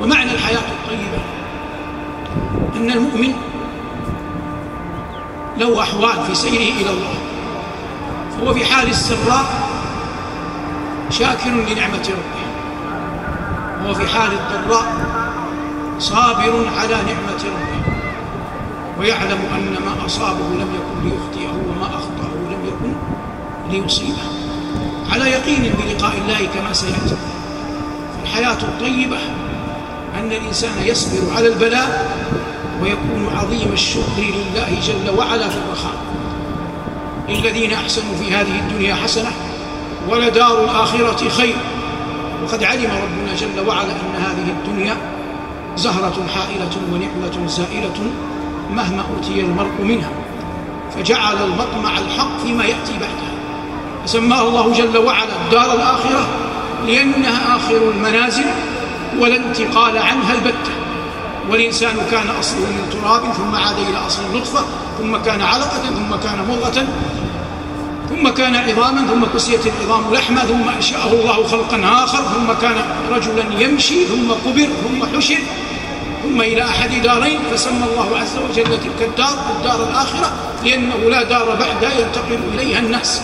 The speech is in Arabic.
ومعنى الحياة الطيبة أن المؤمن له أحوال في سيره إلى الله فهو في حال السراء شاكر لنعمة ربه وهو في حال الضراء صابر على نعمة ربه ويعلم أن ما أصابه لم يكن ليخطئه وما أخطأه لم يكن ليصيبه. على يقين بلقاء الله كما سيأتي فالحياة الطيبة أن الإنسان يصبر على البلاء ويكون عظيم الشكر لله جل وعلا في الرخاء. للذين أحسنوا في هذه الدنيا حسنة ولدار الآخرة خير. وقد علم ربنا جل وعلا أن هذه الدنيا زهرة حائلة ونعمة زائلة مهما أوتي المرء منها. فجعل المطمع الحق فيما يأتي بعدها. فسماه الله جل وعلا الدار الآخرة لأنها آخر المنازل ولا انتقال عنها البتة. والإنسان كان أصله من تراب ثم عاد إلى أصل النطفة ثم كان علقة ثم كان مضغة ثم كان عظاما ثم كسيت العظام لحما ثم أنشأه الله خلقا آخر ثم كان رجلا يمشي ثم قبر ثم حشر ثم إلى أحد دارين فسمى الله عز وجل تلك الدار الدار الآخرة لأنه لا دار بعدها ينتقل إليها الناس.